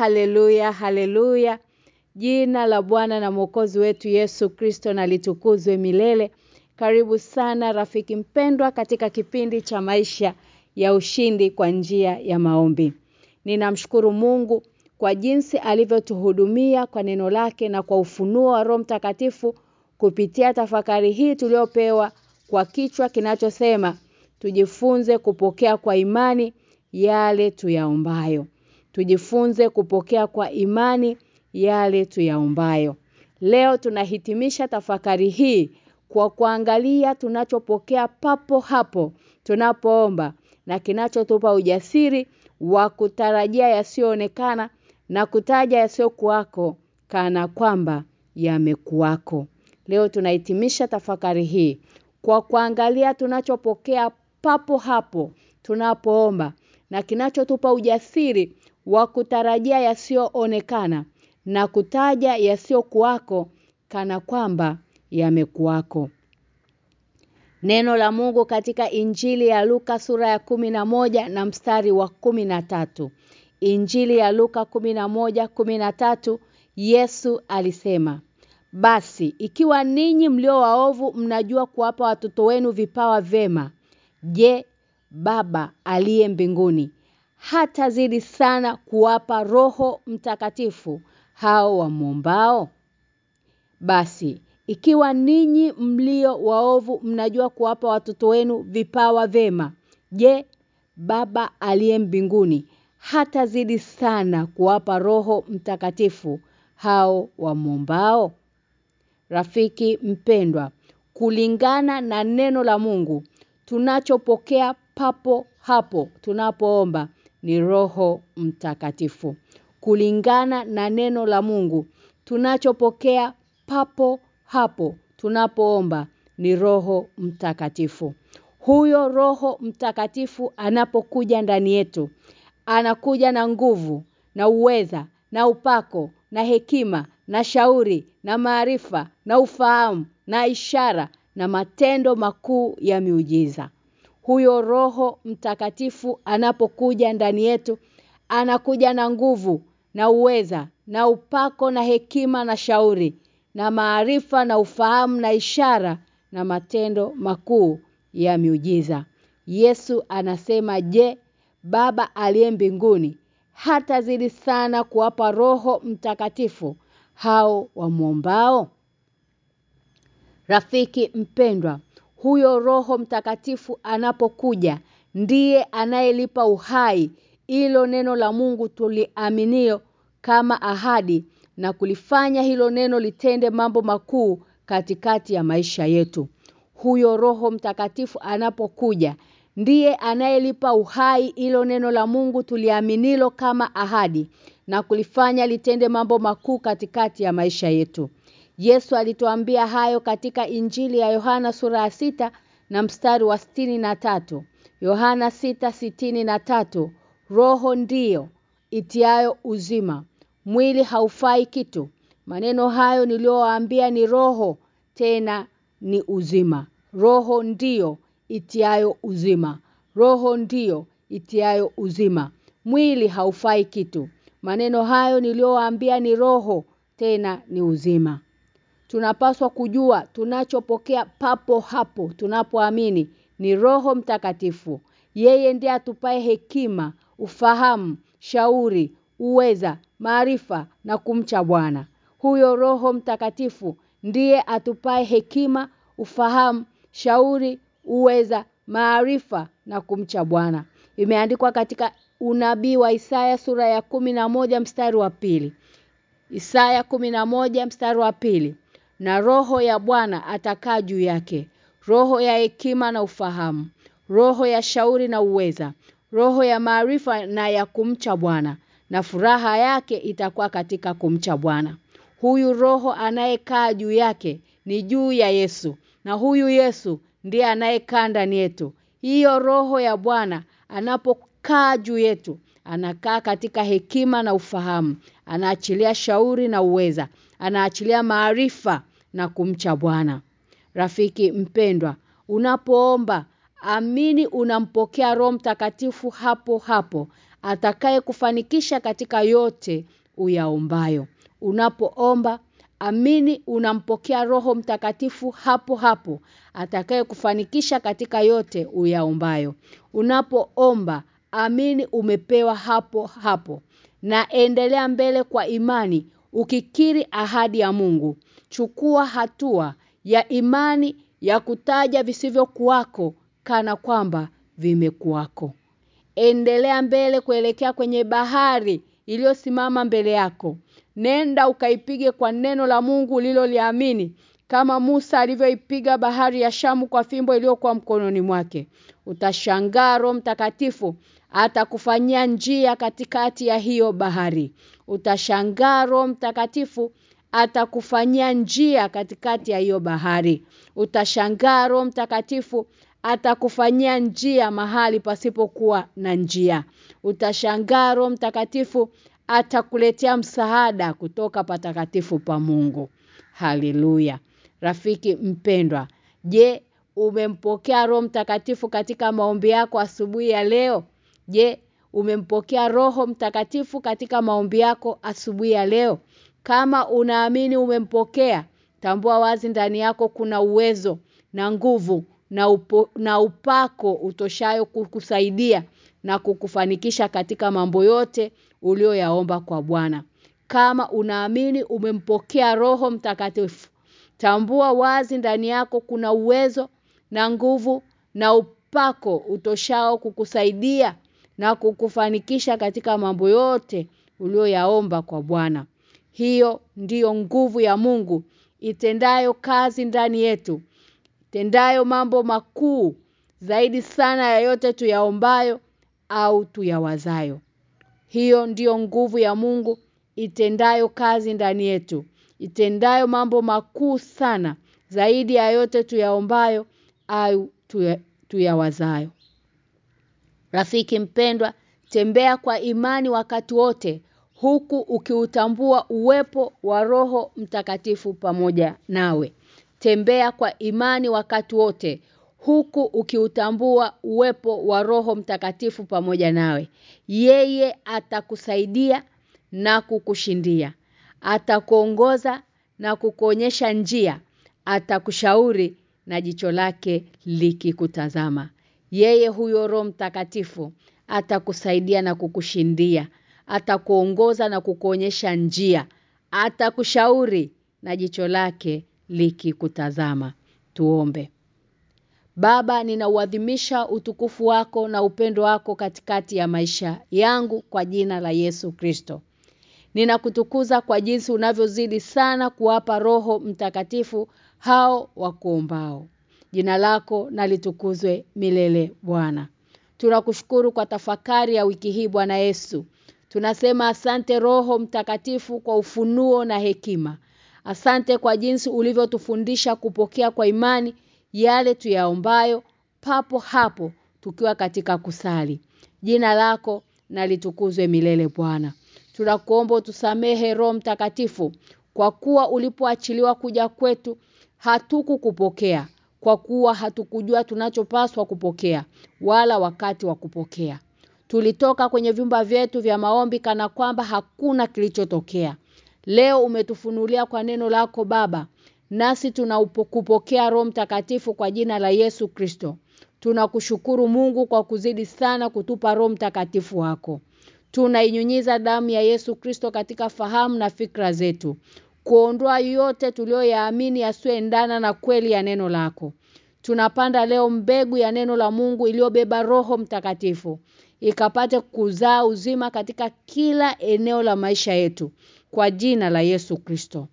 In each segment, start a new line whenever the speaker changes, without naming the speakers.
Haleluya, haleluya.
Jina la Bwana na Mwokozi wetu Yesu Kristo na litukuzwe milele. Karibu sana rafiki mpendwa katika kipindi cha maisha ya ushindi kwa njia ya maombi. Ninamshukuru Mungu kwa jinsi alivyotuhudumia kwa neno lake na kwa ufunuo wa Roho Mtakatifu kupitia tafakari hii tuliopewa kwa kichwa kinachosema tujifunze kupokea kwa imani yale tuyaombayo. Tujifunze kupokea kwa imani yale tuyaombayo. Leo tunahitimisha tafakari hii kwa kuangalia tunachopokea papo hapo tunapoomba na kinachotupa ujasiri wa kutarajia yasiyoonekana na kutaja yasiyokuwako kana kwamba yamekuwako. Leo tunahitimisha tafakari hii kwa kuangalia tunachopokea papo hapo tunapoomba na kinachotupa ujasiri wa kutarajia yasiyoonekana na kutaja yasiyokuwako kana kwamba yamekuwako. Neno la Mungu katika Injili ya Luka sura ya kumi na moja na mstari wa kumi na tatu Injili ya Luka kumi na moja kumi na tatu Yesu alisema Basi ikiwa ninyi mlio waovu mnajua kuwapa watoto wenu vipawa vema je baba aliye mbinguni hatazidi sana kuwapa roho mtakatifu hao wamwombao? basi ikiwa ninyi mlio waovu mnajua kuwapa watoto wenu vipawa vema je baba aliye mbinguni hatazidi sana kuwapa roho mtakatifu hao wamwombao? Rafiki mpendwa kulingana na neno la Mungu tunachopokea papo hapo tunapoomba ni Roho Mtakatifu. Kulingana na neno la Mungu, tunachopokea papo hapo tunapoomba ni Roho Mtakatifu. Huyo Roho Mtakatifu anapokuja ndani yetu, anakuja na nguvu, na uweza, na upako, na hekima, na shauri, na maarifa, na ufahamu, na ishara, na matendo makuu ya miujiza. Huyo Roho Mtakatifu anapokuja ndani yetu, anakuja na nguvu, na uweza, na upako, na hekima, na shauri, na maarifa, na ufahamu, na ishara, na matendo makuu ya miujiza. Yesu anasema je, Baba aliye mbinguni hata zidi sana kuwapa roho mtakatifu hao wamwombao? Rafiki mpendwa, huyo roho mtakatifu anapokuja ndiye anayelipa uhai ilo neno la Mungu tuliaminio kama ahadi na kulifanya hilo neno litende mambo makuu katikati ya maisha yetu. Huyo roho mtakatifu anapokuja ndiye anayelipa uhai ilo neno la Mungu tuliaminilo kama ahadi na kulifanya litende mambo makuu katikati ya maisha yetu. Yesu alituambia hayo katika Injili ya Yohana sura ya sita na mstari wa sitini na tatu Yohana sita sitini na tatu Roho ndiyo itiayo uzima. Mwili haufai kitu. Maneno hayo niliyowaambia ni roho tena ni uzima. Roho ndiyo itiayo uzima. Roho ndiyo itiayo uzima. Mwili haufai kitu. Maneno hayo niliyowaambia ni roho tena ni uzima. Tunapaswa kujua tunachopokea papo hapo tunapoamini ni roho mtakatifu. Yeye ndiye atupae hekima, ufahamu, shauri, uweza, maarifa na kumcha Bwana. Huyo roho mtakatifu ndiye atupae hekima, ufahamu, shauri, uweza, maarifa na kumcha Bwana. Imeandikwa katika unabii wa Isaya sura ya kumi na moja mstari wa pili. Isaya kumi na moja mstari wa pili. Na roho ya Bwana atakaa juu yake, roho ya hekima na ufahamu, roho ya shauri na uweza, roho ya maarifa na ya kumcha Bwana, na furaha yake itakuwa katika kumcha Bwana. Huyu roho anayekaa juu yake ni juu ya Yesu, na huyu Yesu ndiye anayekaa ndani yetu. Hiyo roho ya Bwana anapokaa juu yetu, anakaa katika hekima na ufahamu, anaachilia shauri na uweza, anaachilia maarifa na kumcha Bwana. Rafiki mpendwa, unapoomba amini unampokea Roho Mtakatifu hapo hapo atakaye kufanikisha katika yote uyaombayo. Unapoomba amini unampokea Roho Mtakatifu hapo hapo atakaye kufanikisha katika yote uyaombayo. Unapoomba amini umepewa hapo hapo na endelea mbele kwa imani ukikiri ahadi ya Mungu. Chukua hatua ya imani ya kutaja visivyokuwako kana kwamba vimekuwako. Endelea mbele kuelekea kwenye bahari iliyosimama mbele yako. Nenda ukaipige kwa neno la Mungu uliloliamini kama Musa alivyoipiga bahari ya Shamu kwa fimbo iliyokuwa mkononi mwake. Utashangaa Roho Mtakatifu atakufanyia njia katikati ya hiyo bahari. Utashangaa Roho Mtakatifu atakufanyia njia katikati ya hiyo bahari. Utashangaa Roho Mtakatifu atakufanyia njia mahali pasipokuwa na njia. Utashangaa Roho Mtakatifu atakuletea msaada kutoka patakatifu pa Mungu. Haleluya. Rafiki mpendwa, je, umempokea Roho Mtakatifu katika maombi yako asubuhi ya leo? Je, umempokea Roho Mtakatifu katika maombi yako asubuhi ya leo? Kama unaamini umempokea, tambua wazi ndani yako kuna uwezo na nguvu na upo, na upako utoshayo kukusaidia na kukufanikisha katika mambo yote ulioyaomba kwa Bwana. Kama unaamini umempokea Roho Mtakatifu, tambua wazi ndani yako kuna uwezo na nguvu na upako utoshao kukusaidia na kukufanikisha katika mambo yote ulioyaomba kwa Bwana. Hiyo ndiyo nguvu ya Mungu itendayo kazi ndani yetu. Tendayo mambo makuu zaidi sana ya yote tuyaombayo au tuyawazayo. Hiyo ndiyo nguvu ya Mungu itendayo kazi ndani yetu, itendayo mambo makuu sana zaidi ya yote tuyaombayo au tuyawazayo. Rafiki mpendwa, tembea kwa imani wakati wote huku ukiutambua uwepo wa Roho Mtakatifu pamoja nawe. Tembea kwa imani wakati wote huku ukiutambua uwepo wa Roho Mtakatifu pamoja nawe. Yeye atakusaidia na kukushindia. Atakuongoza na kukuonyesha njia. Atakushauri na jicho lake likikutazama. Yeye huyo Roho Mtakatifu atakusaidia na kukushindia. Atakuongoza na kukuonyesha njia. Atakushauri na jicho lake likikutazama. Tuombe. Baba ninauadhimisha utukufu wako na upendo wako katikati ya maisha yangu kwa jina la Yesu Kristo. Ninakutukuza kwa jinsi unavyozidi sana kuwapa roho mtakatifu hao wakuombao. Jina lako na litukuzwe milele Bwana. Tunakushukuru kwa tafakari ya wiki hii Bwana Yesu. Tunasema asante roho mtakatifu kwa ufunuo na hekima. Asante kwa jinsi ulivyotufundisha kupokea kwa imani yale tuyaombayo papo hapo tukiwa katika kusali. Jina lako na litukuzwe milele Bwana. Tunakuomba utusamehe Roho Mtakatifu kwa kuwa ulipoachiliwa kuja kwetu hatukukupokea kwa kuwa hatukujua tunachopaswa kupokea wala wakati wa kupokea. Tulitoka kwenye vyumba vyetu vya maombi kana kwamba hakuna kilichotokea. Leo umetufunulia kwa neno lako Baba. Nasi tunakupokea Roho Mtakatifu kwa jina la Yesu Kristo. Tunakushukuru Mungu kwa kuzidi sana kutupa Roho Mtakatifu wako. Tunainyunyiza damu ya Yesu Kristo katika fahamu na fikra zetu. Kuondoa yote tuliyoyaamini yasiyoendana na kweli ya neno lako. Tunapanda leo mbegu ya neno la Mungu iliyobeba Roho Mtakatifu ikapate kuzaa uzima katika kila eneo la maisha yetu kwa jina la Yesu Kristo.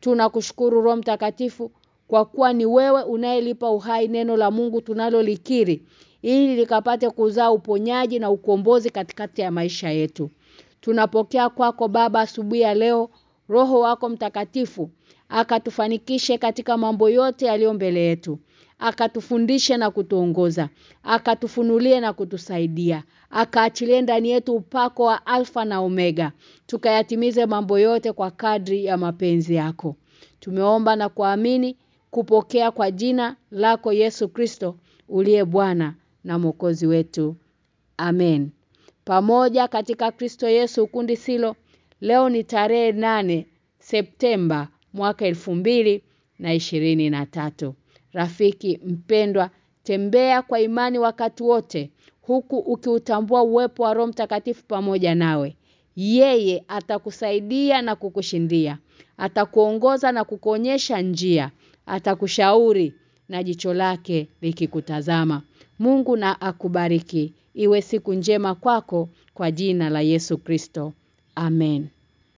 Tunakushukuru Roho Mtakatifu kwa kuwa ni wewe unayelipa uhai neno la Mungu tunalolikiri ili likapate kuzaa uponyaji na ukombozi katikati ya maisha yetu. Tunapokea kwako Baba asubuhi ya leo Roho wako Mtakatifu akatufanikishe katika mambo yote yaliyo mbele yetu akatufundishe na kutuongoza akatufunulie na kutusaidia akaachilie ndani yetu upako wa alfa na omega tukayatimize mambo yote kwa kadri ya mapenzi yako. Tumeomba na kuamini kupokea kwa jina lako Yesu Kristo uliye Bwana na Mwokozi wetu. Amen. Pamoja katika Kristo Yesu kundi silo leo ni tarehe nane Septemba mwaka elfu mbili na ishirini na tatu Rafiki mpendwa, tembea kwa imani wakati wote huku ukiutambua uwepo wa Roho Mtakatifu pamoja nawe. Yeye atakusaidia na kukushindia. Atakuongoza na kukuonyesha njia. Atakushauri na jicho lake likikutazama. Mungu na akubariki. Iwe siku njema kwako kwa jina la Yesu Kristo. Amen.